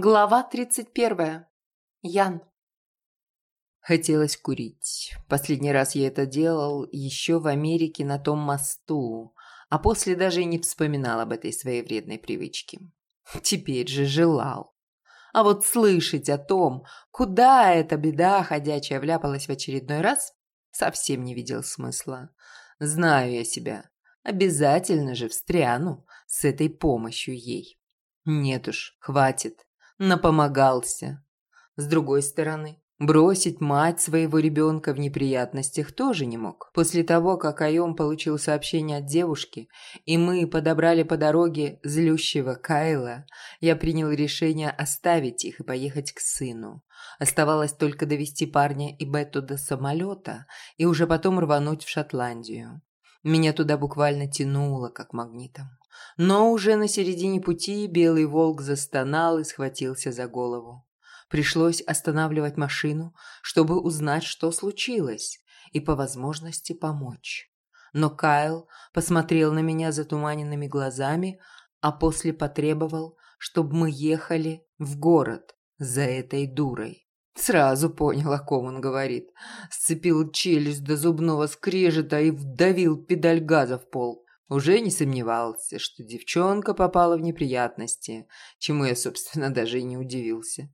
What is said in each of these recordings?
Глава 31. Ян. Хотелось курить. Последний раз я это делал еще в Америке на том мосту, а после даже и не вспоминал об этой своей вредной привычке. Теперь же желал. А вот слышать о том, куда эта беда ходячая вляпалась в очередной раз, совсем не видел смысла. Знаю я себя. Обязательно же встряну с этой помощью ей. Нет уж, хватит напомогался. С другой стороны, бросить мать своего ребенка в неприятностях тоже не мог. После того, как Айом получил сообщение от девушки, и мы подобрали по дороге злющего Кайла, я принял решение оставить их и поехать к сыну. Оставалось только довести парня и Бетту до самолета и уже потом рвануть в Шотландию. Меня туда буквально тянуло, как магнитом. Но уже на середине пути белый волк застонал и схватился за голову. Пришлось останавливать машину, чтобы узнать, что случилось, и по возможности помочь. Но Кайл посмотрел на меня затуманенными глазами, а после потребовал, чтобы мы ехали в город за этой дурой. Сразу понял, о ком он говорит. Сцепил челюсть до зубного скрежета и вдавил педаль газа в пол. Уже не сомневался, что девчонка попала в неприятности, чему я, собственно, даже и не удивился.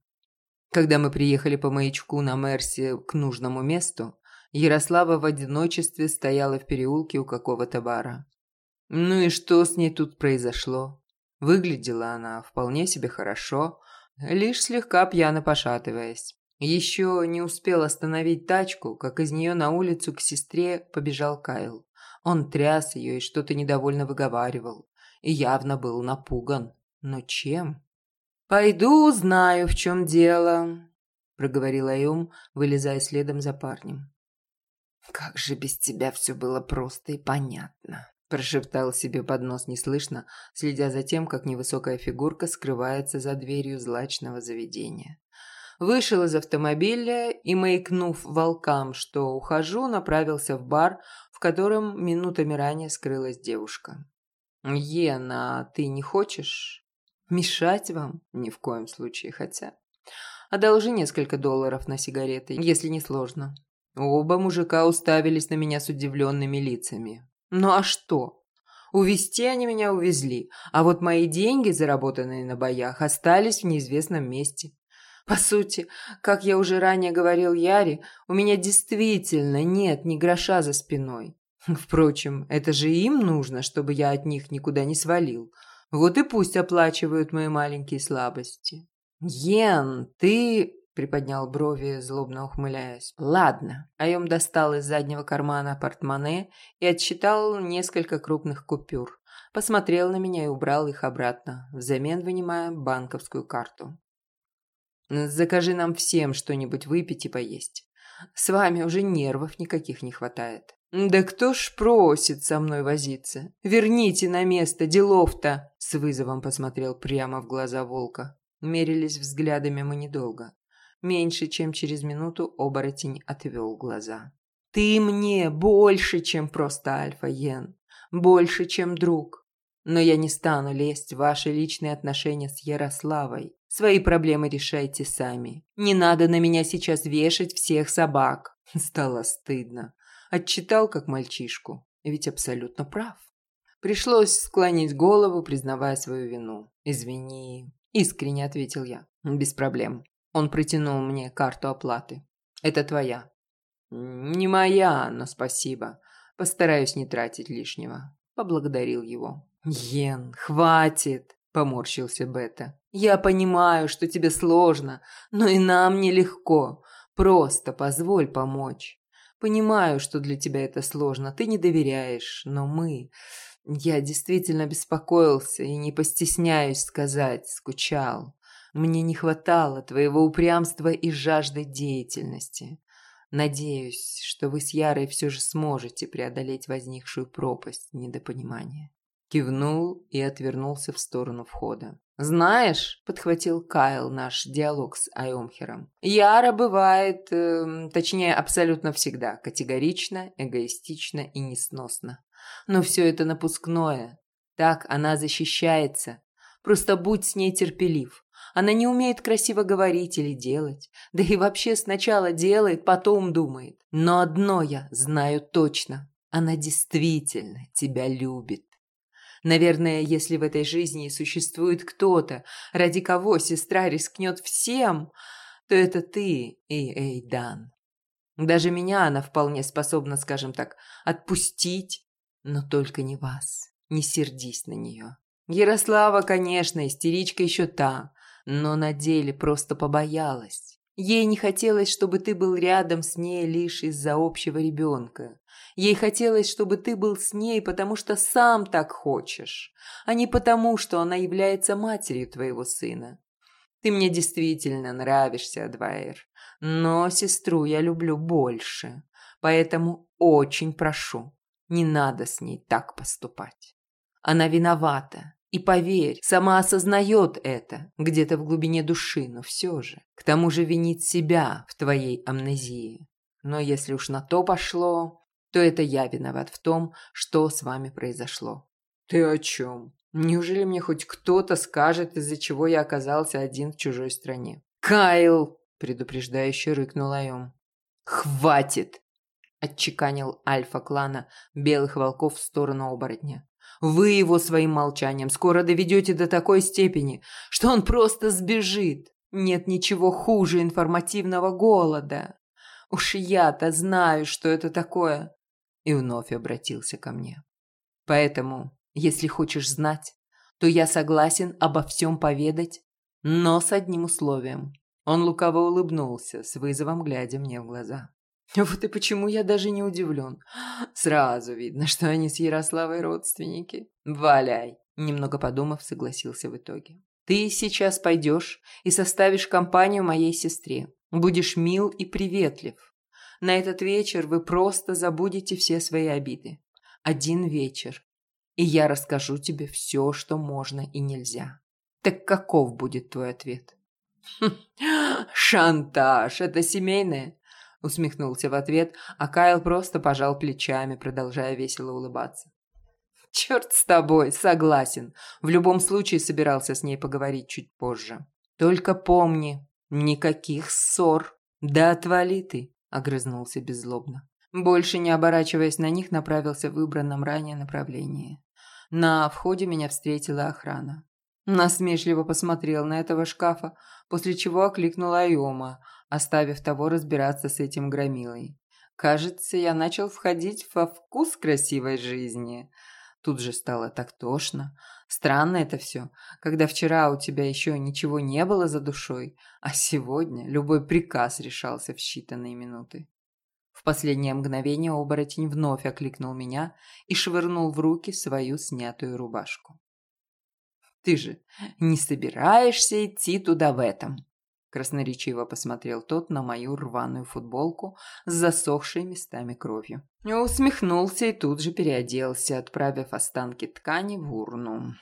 Когда мы приехали по маячку на Мерсе к нужному месту, Ярослава в одиночестве стояла в переулке у какого-то бара. Ну и что с ней тут произошло? Выглядела она вполне себе хорошо, лишь слегка пьяно пошатываясь. Еще не успел остановить тачку, как из нее на улицу к сестре побежал Кайл. Он тряс ее и что-то недовольно выговаривал. И явно был напуган. Но чем? «Пойду узнаю, в чем дело», – проговорил Айом, вылезая следом за парнем. «Как же без тебя все было просто и понятно», – прошептал себе под нос неслышно, следя за тем, как невысокая фигурка скрывается за дверью злачного заведения. Вышел из автомобиля и, маякнув волкам, что ухожу, направился в бар, котором минутами ранее скрылась девушка. «Ена, ты не хочешь?» «Мешать вам?» «Ни в коем случае, хотя...» «Одолжи несколько долларов на сигареты, если не сложно». Оба мужика уставились на меня с удивленными лицами. «Ну а что?» Увезти они меня увезли, а вот мои деньги, заработанные на боях, остались в неизвестном месте. По сути, как я уже ранее говорил Яре, у меня действительно нет ни гроша за спиной. Впрочем, это же им нужно, чтобы я от них никуда не свалил. Вот и пусть оплачивают мои маленькие слабости. «Йен, ты...» – приподнял брови, злобно ухмыляясь. «Ладно». Айом достал из заднего кармана портмоне и отсчитал несколько крупных купюр. Посмотрел на меня и убрал их обратно, взамен вынимая банковскую карту. Закажи нам всем что-нибудь выпить и поесть. С вами уже нервов никаких не хватает. Да кто ж просит со мной возиться? Верните на место делов-то, с вызовом посмотрел прямо в глаза волка. Мерились взглядами мы недолго. Меньше чем через минуту оборотень отвел глаза. Ты мне больше, чем просто альфа-йен. Больше, чем друг. Но я не стану лезть в ваши личные отношения с Ярославой. Свои проблемы решайте сами. Не надо на меня сейчас вешать всех собак. Стало стыдно. Отчитал, как мальчишку. Ведь абсолютно прав. Пришлось склонить голову, признавая свою вину. «Извини», – искренне ответил я. «Без проблем». Он протянул мне карту оплаты. «Это твоя». «Не моя, но спасибо. Постараюсь не тратить лишнего». Поблагодарил его. «Йен, хватит!» – поморщился Бета. Я понимаю, что тебе сложно, но и нам нелегко. Просто позволь помочь. Понимаю, что для тебя это сложно, ты не доверяешь, но мы... Я действительно беспокоился и не постесняюсь сказать, скучал. Мне не хватало твоего упрямства и жажды деятельности. Надеюсь, что вы с Ярой все же сможете преодолеть возникшую пропасть недопонимания. Кивнул и отвернулся в сторону входа. «Знаешь», — подхватил Кайл наш диалог с Айомхером, «Яра бывает, э, точнее, абсолютно всегда, категорично, эгоистично и несносно. Но все это напускное. Так она защищается. Просто будь с ней терпелив. Она не умеет красиво говорить или делать. Да и вообще сначала делает, потом думает. Но одно я знаю точно. Она действительно тебя любит. Наверное, если в этой жизни существует кто-то, ради кого сестра рискнет всем, то это ты и Эйдан. Даже меня она вполне способна, скажем так, отпустить, но только не вас. Не сердись на нее. Ярослава, конечно, истеричка еще та, но на деле просто побоялась. Ей не хотелось, чтобы ты был рядом с ней лишь из-за общего ребенка. Ей хотелось, чтобы ты был с ней, потому что сам так хочешь, а не потому, что она является матерью твоего сына. Ты мне действительно нравишься, Адвайер, но сестру я люблю больше, поэтому очень прошу, не надо с ней так поступать. Она виновата, и поверь, сама осознает это где-то в глубине души, но все же. К тому же винит себя в твоей амнезии. Но если уж на то пошло, то это я виноват в том, что с вами произошло. Ты о чем? Неужели мне хоть кто-то скажет, из-за чего я оказался один в чужой стране? Кайл! предупреждающе рыкнул Айом. Хватит! отчеканил альфа клана белых волков в сторону оборотня. Вы его своим молчанием скоро доведете до такой степени, что он просто сбежит. Нет ничего хуже информативного голода. Уж я-то знаю, что это такое. И вновь обратился ко мне. Поэтому, если хочешь знать, то я согласен обо всем поведать, но с одним условием. Он лукаво улыбнулся, с вызовом глядя мне в глаза. Вот и почему я даже не удивлен. Сразу видно, что они с Ярославой родственники. Валяй. Немного подумав, согласился в итоге. Ты сейчас пойдешь и составишь компанию моей сестре. Будешь мил и приветлив. На этот вечер вы просто забудете все свои обиды. Один вечер. И я расскажу тебе все, что можно и нельзя. Так каков будет твой ответ? Шантаж. Это семейное? усмехнулся в ответ, а Кайл просто пожал плечами, продолжая весело улыбаться. Черт с тобой, согласен. В любом случае собирался с ней поговорить чуть позже. Только помни, никаких ссор. Да отвали ты, огрызнулся беззлобно. Больше не оборачиваясь на них, направился в выбранном ранее направлении. На входе меня встретила охрана. Насмешливо посмотрел на этого шкафа, после чего окликнул Айома, оставив того разбираться с этим громилой. Кажется, я начал входить во вкус красивой жизни. Тут же стало так тошно. Странно это все, когда вчера у тебя еще ничего не было за душой, а сегодня любой приказ решался в считанные минуты. В последнее мгновение оборотень вновь окликнул меня и швырнул в руки свою снятую рубашку. «Ты же не собираешься идти туда в этом?» Красноречиво посмотрел тот на мою рваную футболку с засохшей местами кровью. Усмехнулся и тут же переоделся, отправив останки ткани в урну.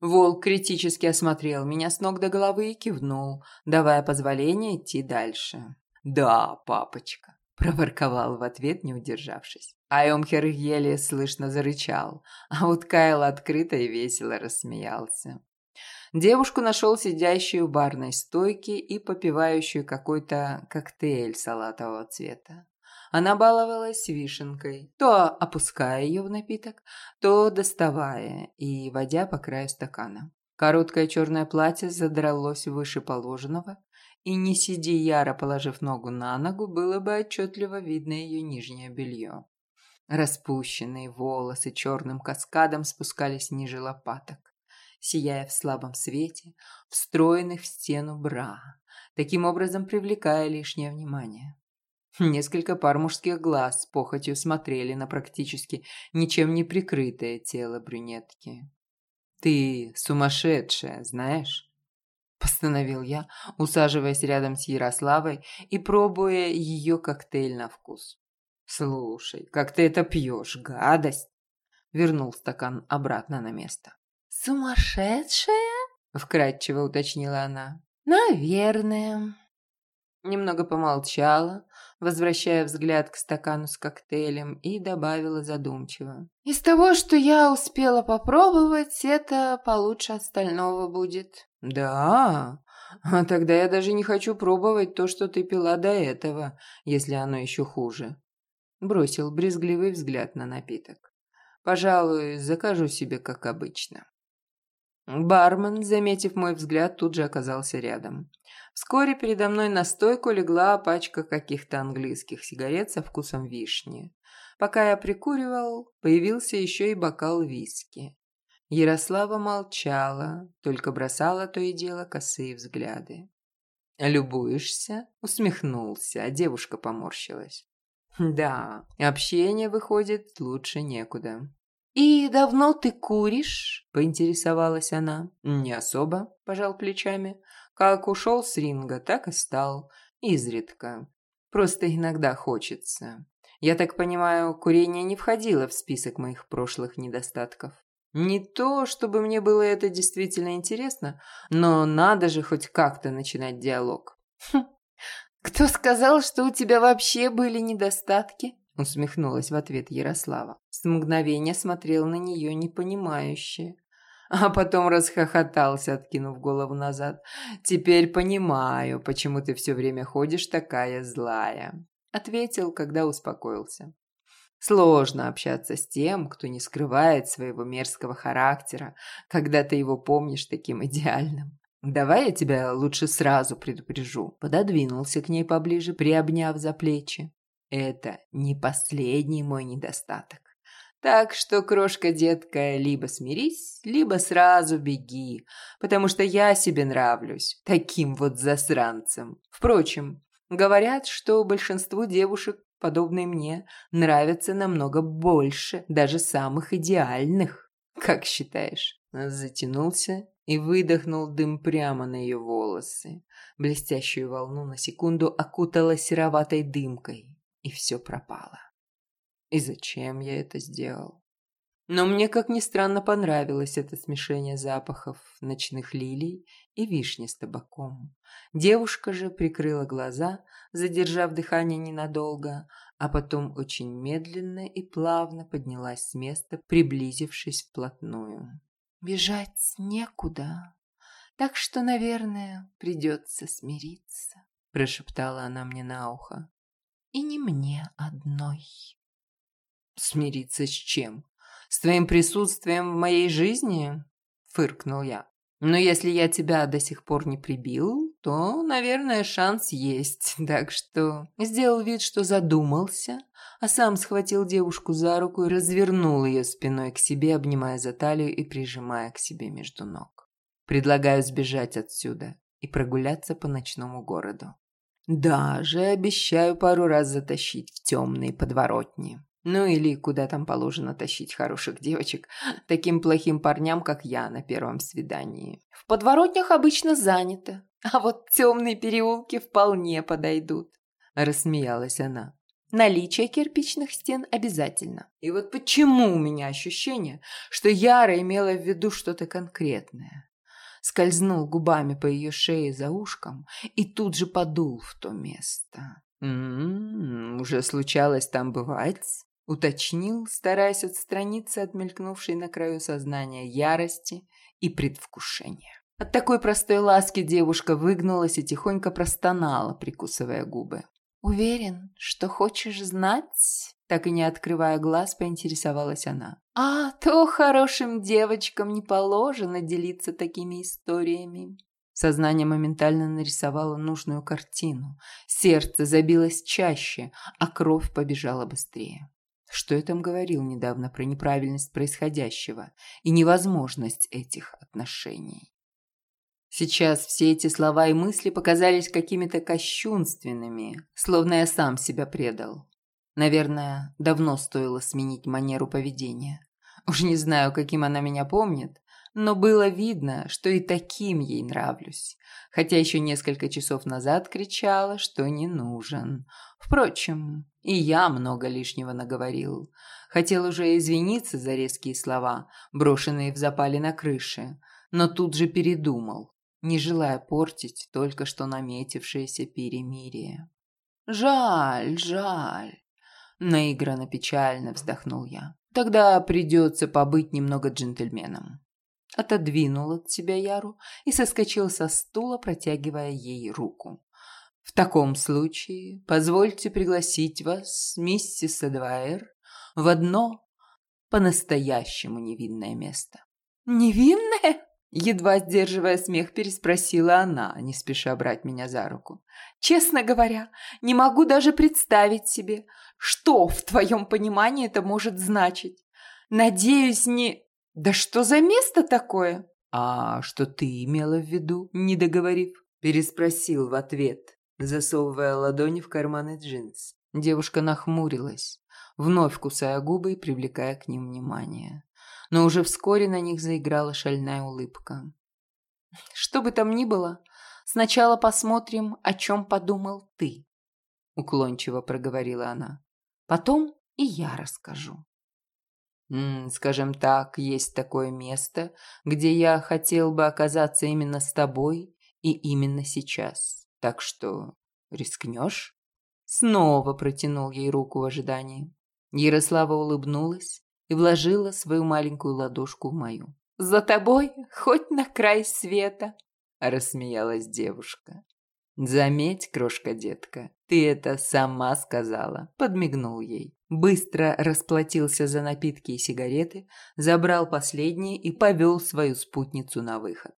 Волк критически осмотрел меня с ног до головы и кивнул, давая позволение идти дальше. «Да, папочка», – проворковал в ответ, не удержавшись. Айомхер еле слышно зарычал, а вот Кайл открыто и весело рассмеялся. Девушку нашел сидящую у барной стойки и попивающую какой-то коктейль салатового цвета. Она баловалась вишенкой, то опуская ее в напиток, то доставая и водя по краю стакана. Короткое черное платье задралось выше положенного, и не сиди яро, положив ногу на ногу, было бы отчетливо видно ее нижнее белье. Распущенные волосы черным каскадом спускались ниже лопаток сияя в слабом свете, встроенных в стену бра, таким образом привлекая лишнее внимание. Несколько пар мужских глаз с похотью смотрели на практически ничем не прикрытое тело брюнетки. «Ты сумасшедшая, знаешь?» Постановил я, усаживаясь рядом с Ярославой и пробуя ее коктейль на вкус. «Слушай, как ты это пьешь, гадость!» Вернул стакан обратно на место. «Сумасшедшая?» – вкратчиво уточнила она. «Наверное». Немного помолчала, возвращая взгляд к стакану с коктейлем, и добавила задумчиво. «Из того, что я успела попробовать, это получше остального будет». «Да?» А тогда я даже не хочу пробовать то, что ты пила до этого, если оно еще хуже. Бросил брезгливый взгляд на напиток. Пожалуй, закажу себе, как обычно. Бармен, заметив мой взгляд, тут же оказался рядом. Вскоре передо мной на стойку легла пачка каких-то английских сигарет со вкусом вишни. Пока я прикуривал, появился еще и бокал виски. Ярослава молчала, только бросала то и дело косые взгляды. «Любуешься?» – усмехнулся, а девушка поморщилась. «Да, общение выходит лучше некуда». «И давно ты куришь?» – поинтересовалась она. «Не особо», – пожал плечами. «Как ушел с ринга, так и стал. Изредка. Просто иногда хочется. Я так понимаю, курение не входило в список моих прошлых недостатков». Не то, чтобы мне было это действительно интересно, но надо же хоть как-то начинать диалог. Хм, «Кто сказал, что у тебя вообще были недостатки?» Усмехнулась в ответ Ярослава. С мгновения смотрел на нее непонимающе. А потом расхохотался, откинув голову назад. «Теперь понимаю, почему ты все время ходишь такая злая», ответил, когда успокоился. Сложно общаться с тем, кто не скрывает своего мерзкого характера, когда ты его помнишь таким идеальным. Давай я тебя лучше сразу предупрежу. Пододвинулся к ней поближе, приобняв за плечи. Это не последний мой недостаток. Так что, крошка-детка, либо смирись, либо сразу беги, потому что я себе нравлюсь, таким вот засранцем. Впрочем, говорят, что большинству девушек подобные мне, нравятся намного больше даже самых идеальных. Как считаешь?» Затянулся и выдохнул дым прямо на ее волосы. Блестящую волну на секунду окутала сероватой дымкой, и все пропало. И зачем я это сделал? Но мне, как ни странно, понравилось это смешение запахов ночных лилий и вишни с табаком. Девушка же прикрыла глаза, задержав дыхание ненадолго, а потом очень медленно и плавно поднялась с места, приблизившись вплотную. «Бежать некуда, так что, наверное, придется смириться», прошептала она мне на ухо. «И не мне одной». «Смириться с чем?» С твоим присутствием в моей жизни?» – фыркнул я. «Но если я тебя до сих пор не прибил, то, наверное, шанс есть. Так что сделал вид, что задумался, а сам схватил девушку за руку и развернул ее спиной к себе, обнимая за талию и прижимая к себе между ног. Предлагаю сбежать отсюда и прогуляться по ночному городу. Даже обещаю пару раз затащить в темные подворотни. Ну или куда там положено тащить хороших девочек, таким плохим парням, как я на первом свидании. В подворотнях обычно занято, а вот темные переулки вполне подойдут. Рассмеялась она. Наличие кирпичных стен обязательно. И вот почему у меня ощущение, что Яра имела в виду что-то конкретное? Скользнул губами по ее шее за ушком и тут же подул в то место. «М-м, уже случалось там бывать?» уточнил, стараясь отстраниться от мелькнувшей на краю сознания ярости и предвкушения. От такой простой ласки девушка выгнулась и тихонько простонала, прикусывая губы. «Уверен, что хочешь знать?» Так и не открывая глаз, поинтересовалась она. «А то хорошим девочкам не положено делиться такими историями». Сознание моментально нарисовало нужную картину. Сердце забилось чаще, а кровь побежала быстрее. Что я там говорил недавно про неправильность происходящего и невозможность этих отношений? Сейчас все эти слова и мысли показались какими-то кощунственными, словно я сам себя предал. Наверное, давно стоило сменить манеру поведения. Уж не знаю, каким она меня помнит, но было видно, что и таким ей нравлюсь, хотя еще несколько часов назад кричала, что не нужен. Впрочем, и я много лишнего наговорил. Хотел уже извиниться за резкие слова, брошенные в запале на крыше, но тут же передумал, не желая портить только что наметившееся перемирие. «Жаль, жаль», — наигранно печально вздохнул я. «Тогда придется побыть немного джентльменом». отодвинул от себя Яру и соскочил со стула, протягивая ей руку. «В таком случае позвольте пригласить вас, миссис Эдвайер, в одно по-настоящему невинное место». «Невинное?» Едва сдерживая смех, переспросила она, не спеша брать меня за руку. «Честно говоря, не могу даже представить себе, что в твоем понимании это может значить. Надеюсь, не... Да что за место такое?» «А что ты имела в виду, не договорив?» Переспросил в ответ, засовывая ладони в карманы джинс. Девушка нахмурилась, вновь кусая губы и привлекая к ним внимание но уже вскоре на них заиграла шальная улыбка. «Что бы там ни было, сначала посмотрим, о чем подумал ты», — уклончиво проговорила она. «Потом и я расскажу». М -м, «Скажем так, есть такое место, где я хотел бы оказаться именно с тобой и именно сейчас. Так что рискнешь?» Снова протянул ей руку в ожидании. Ярослава улыбнулась, и вложила свою маленькую ладошку в мою. «За тобой хоть на край света!» – рассмеялась девушка. «Заметь, крошка-детка, ты это сама сказала», – подмигнул ей. Быстро расплатился за напитки и сигареты, забрал последние и повел свою спутницу на выход.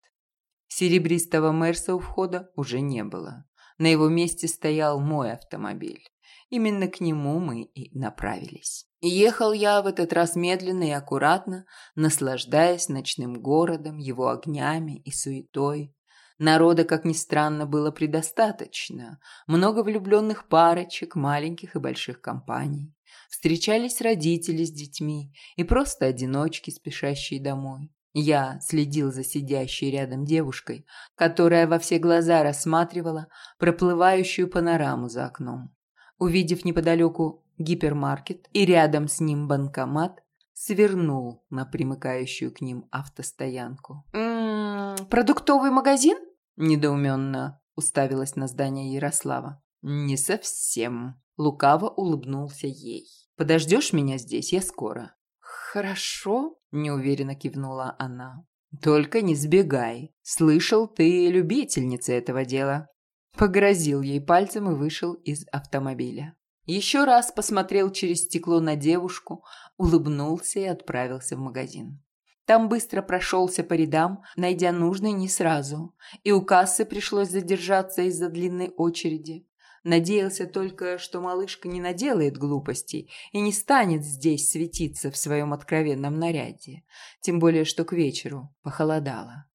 Серебристого Мерса у входа уже не было. На его месте стоял мой автомобиль. Именно к нему мы и направились. Ехал я в этот раз медленно и аккуратно, наслаждаясь ночным городом, его огнями и суетой. Народа, как ни странно, было предостаточно. Много влюбленных парочек, маленьких и больших компаний. Встречались родители с детьми и просто одиночки, спешащие домой. Я следил за сидящей рядом девушкой, которая во все глаза рассматривала проплывающую панораму за окном. Увидев неподалеку гипермаркет и рядом с ним банкомат, свернул на примыкающую к ним автостоянку. «М -м, «Продуктовый магазин?» – недоуменно уставилась на здание Ярослава. «Не совсем». Лукаво улыбнулся ей. «Подождешь меня здесь? Я скоро». «Хорошо», – неуверенно кивнула она. «Только не сбегай. Слышал, ты любительница этого дела. Погрозил ей пальцем и вышел из автомобиля. Еще раз посмотрел через стекло на девушку, улыбнулся и отправился в магазин. Там быстро прошелся по рядам, найдя нужный не сразу, и у кассы пришлось задержаться из-за длинной очереди. Надеялся только, что малышка не наделает глупостей и не станет здесь светиться в своем откровенном наряде, тем более что к вечеру похолодало.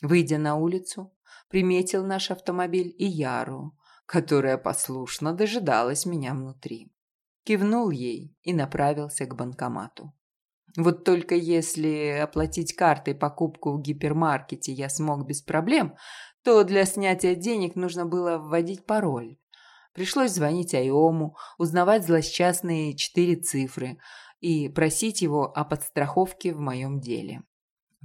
Выйдя на улицу, приметил наш автомобиль и Яру, которая послушно дожидалась меня внутри. Кивнул ей и направился к банкомату. Вот только если оплатить картой покупку в гипермаркете я смог без проблем, то для снятия денег нужно было вводить пароль. Пришлось звонить Айому, узнавать злосчастные четыре цифры и просить его о подстраховке в моем деле.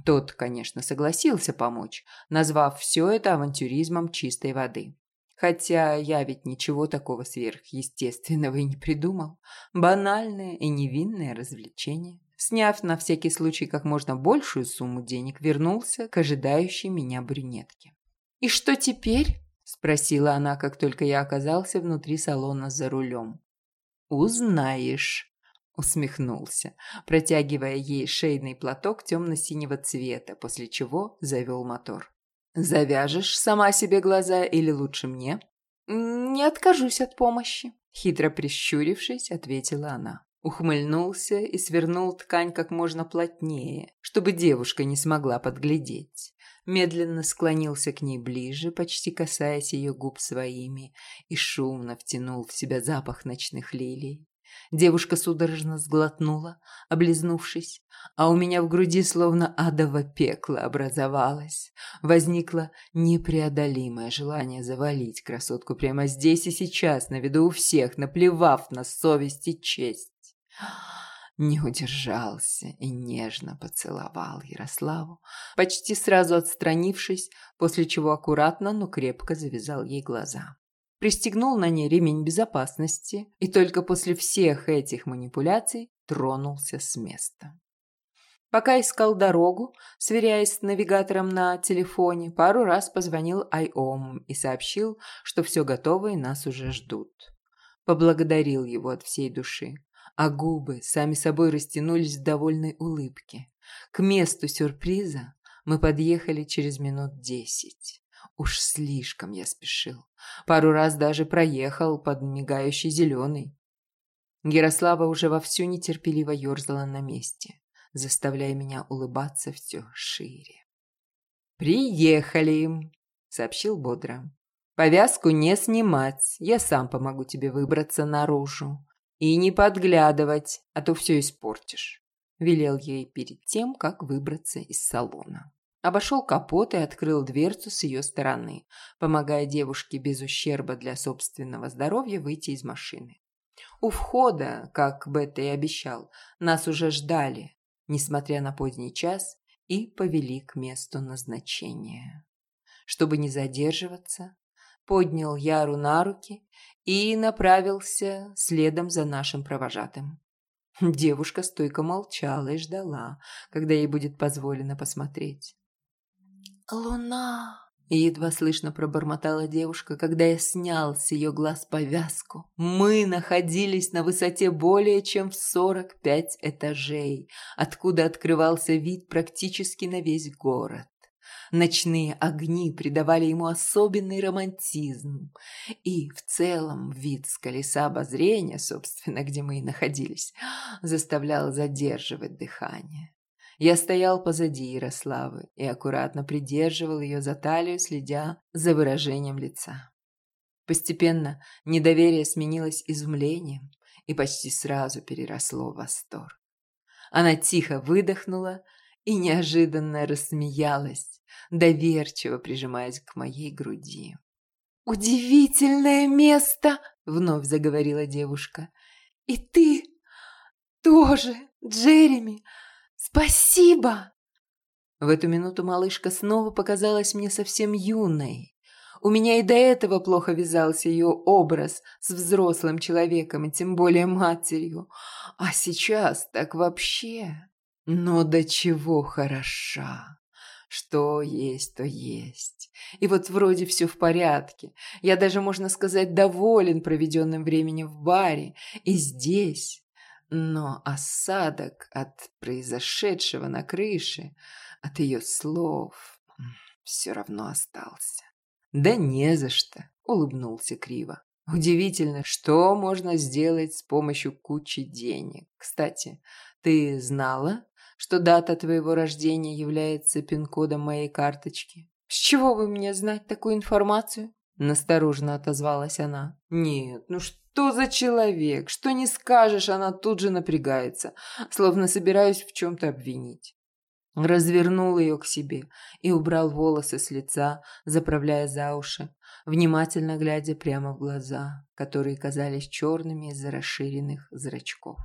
Тот, конечно, согласился помочь, назвав все это авантюризмом чистой воды. Хотя я ведь ничего такого сверхъестественного и не придумал. Банальное и невинное развлечение. Сняв на всякий случай как можно большую сумму денег, вернулся к ожидающей меня брюнетке. «И что теперь?» – спросила она, как только я оказался внутри салона за рулем. «Узнаешь», усмехнулся, протягивая ей шейный платок темно-синего цвета, после чего завел мотор. «Завяжешь сама себе глаза или лучше мне?» «Не откажусь от помощи», — хитро прищурившись, ответила она. Ухмыльнулся и свернул ткань как можно плотнее, чтобы девушка не смогла подглядеть. Медленно склонился к ней ближе, почти касаясь ее губ своими, и шумно втянул в себя запах ночных лилий. Девушка судорожно сглотнула, облизнувшись, а у меня в груди словно адово пекло образовалось. Возникло непреодолимое желание завалить красотку прямо здесь и сейчас, на виду у всех, наплевав на совесть и честь. Не удержался и нежно поцеловал Ярославу, почти сразу отстранившись, после чего аккуратно, но крепко завязал ей глаза пристегнул на ней ремень безопасности и только после всех этих манипуляций тронулся с места. Пока искал дорогу, сверяясь с навигатором на телефоне, пару раз позвонил Айом и сообщил, что все готово и нас уже ждут. Поблагодарил его от всей души, а губы сами собой растянулись в довольной улыбке. К месту сюрприза мы подъехали через минут десять. Уж слишком я спешил. Пару раз даже проехал под мигающий зеленый. Ярослава уже вовсю нетерпеливо ерзала на месте заставляя меня улыбаться все шире. «Приехали!» — сообщил бодро. «Повязку не снимать, я сам помогу тебе выбраться наружу. И не подглядывать, а то все испортишь», — велел ей перед тем, как выбраться из салона. Обошел капот и открыл дверцу с ее стороны, помогая девушке без ущерба для собственного здоровья выйти из машины. У входа, как Бетта и обещал, нас уже ждали, несмотря на поздний час, и повели к месту назначения. Чтобы не задерживаться, поднял Яру на руки и направился следом за нашим провожатым. Девушка стойко молчала и ждала, когда ей будет позволено посмотреть. «Луна!» Едва слышно пробормотала девушка, когда я снял с ее глаз повязку. Мы находились на высоте более чем в сорок пять этажей, откуда открывался вид практически на весь город. Ночные огни придавали ему особенный романтизм. И в целом вид с колеса обозрения, собственно, где мы и находились, заставлял задерживать дыхание. Я стоял позади Ярославы и аккуратно придерживал ее за талию, следя за выражением лица. Постепенно недоверие сменилось изумлением и почти сразу переросло в восторг. Она тихо выдохнула и неожиданно рассмеялась, доверчиво прижимаясь к моей груди. «Удивительное место!» — вновь заговорила девушка. «И ты тоже, Джереми! «Спасибо!» В эту минуту малышка снова показалась мне совсем юной. У меня и до этого плохо вязался ее образ с взрослым человеком, и тем более матерью. А сейчас так вообще. Но до чего хороша. Что есть, то есть. И вот вроде все в порядке. Я даже, можно сказать, доволен проведенным временем в баре. И здесь, но осадок от произошедшего на крыше, от ее слов, все равно остался. «Да не за что», — улыбнулся криво. «Удивительно, что можно сделать с помощью кучи денег. Кстати, ты знала, что дата твоего рождения является пин-кодом моей карточки?» «С чего вы мне знать такую информацию?» Настороженно отозвалась она. «Нет, ну что?» Что за человек? Что не скажешь, она тут же напрягается, словно собираюсь в чем-то обвинить. Развернул ее к себе и убрал волосы с лица, заправляя за уши, внимательно глядя прямо в глаза, которые казались черными из-за расширенных зрачков.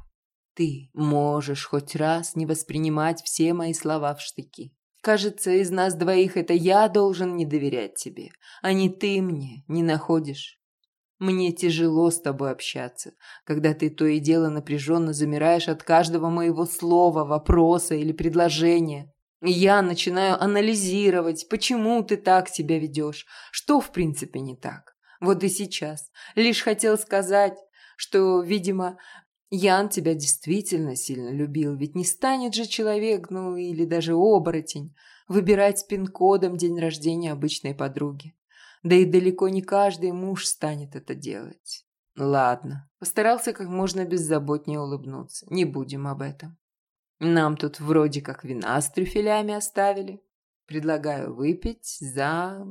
Ты можешь хоть раз не воспринимать все мои слова в штыки. Кажется, из нас двоих это я должен не доверять тебе, а не ты мне, не находишь? Мне тяжело с тобой общаться, когда ты то и дело напряженно замираешь от каждого моего слова, вопроса или предложения. Я начинаю анализировать, почему ты так себя ведешь, что в принципе не так. Вот и сейчас. Лишь хотел сказать, что, видимо, Ян тебя действительно сильно любил, ведь не станет же человек, ну или даже оборотень, выбирать пин-кодом день рождения обычной подруги. Да и далеко не каждый муж станет это делать. Ладно, постарался как можно беззаботнее улыбнуться. Не будем об этом. Нам тут вроде как вина с трюфелями оставили. Предлагаю выпить за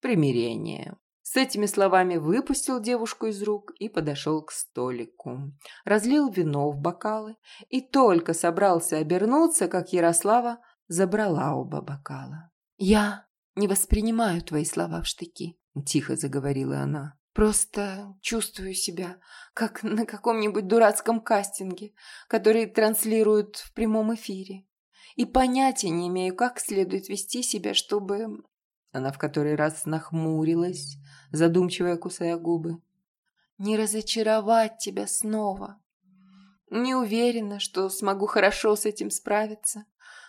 примирение. С этими словами выпустил девушку из рук и подошел к столику. Разлил вино в бокалы и только собрался обернуться, как Ярослава забрала оба бокала. «Я не воспринимаю твои слова в штыки», — тихо заговорила она. «Просто чувствую себя, как на каком-нибудь дурацком кастинге, который транслируют в прямом эфире. И понятия не имею, как следует вести себя, чтобы...» Она в который раз нахмурилась, задумчиво кусая губы. «Не разочаровать тебя снова. Не уверена, что смогу хорошо с этим справиться.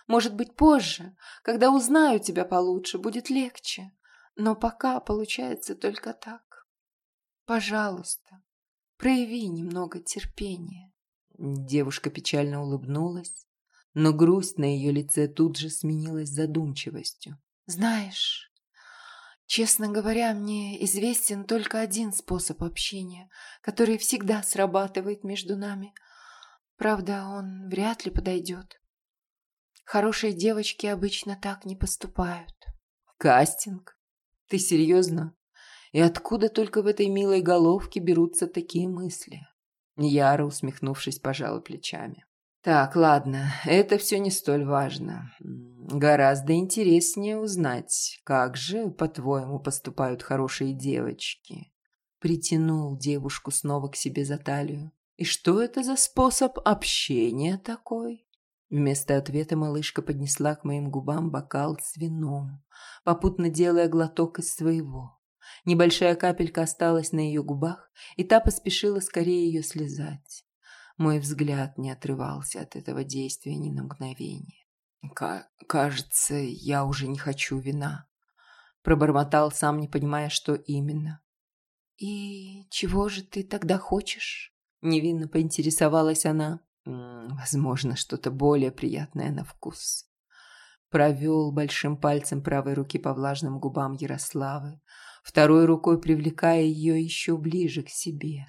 Может быть, позже, когда узнаю тебя получше, будет легче. Но пока получается только так. Пожалуйста, прояви немного терпения. Девушка печально улыбнулась, но грусть на ее лице тут же сменилась задумчивостью. Знаешь, честно говоря, мне известен только один способ общения, который всегда срабатывает между нами. Правда, он вряд ли подойдет. Хорошие девочки обычно так не поступают. Кастинг? Ты серьезно? И откуда только в этой милой головке берутся такие мысли? Яра, усмехнувшись, пожала плечами. Так, ладно, это все не столь важно. Гораздо интереснее узнать, как же, по-твоему, поступают хорошие девочки. Притянул девушку снова к себе за талию. И что это за способ общения такой? Вместо ответа малышка поднесла к моим губам бокал с вином, попутно делая глоток из своего. Небольшая капелька осталась на ее губах, и та поспешила скорее ее слезать. Мой взгляд не отрывался от этого действия ни на мгновение. «Кажется, я уже не хочу вина», — пробормотал, сам не понимая, что именно. «И чего же ты тогда хочешь?» — невинно поинтересовалась она. «Возможно, что-то более приятное на вкус». Провел большим пальцем правой руки по влажным губам Ярославы, второй рукой привлекая ее еще ближе к себе.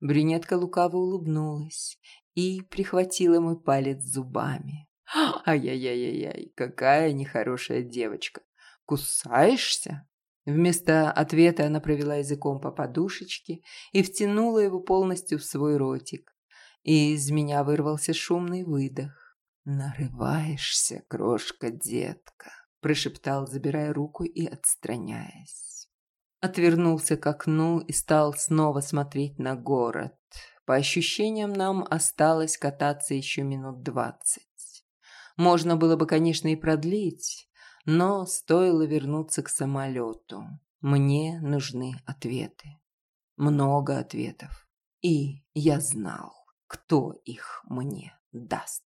Брюнетка лукаво улыбнулась и прихватила мой палец зубами. «Ай-яй-яй-яй, какая нехорошая девочка! Кусаешься?» Вместо ответа она провела языком по подушечке и втянула его полностью в свой ротик. И из меня вырвался шумный выдох. «Нарываешься, крошка-детка», – прошептал, забирая руку и отстраняясь отвернулся к окну и стал снова смотреть на город. По ощущениям, нам осталось кататься еще минут двадцать. Можно было бы, конечно, и продлить, но стоило вернуться к самолету. Мне нужны ответы. Много ответов. И я знал, кто их мне даст.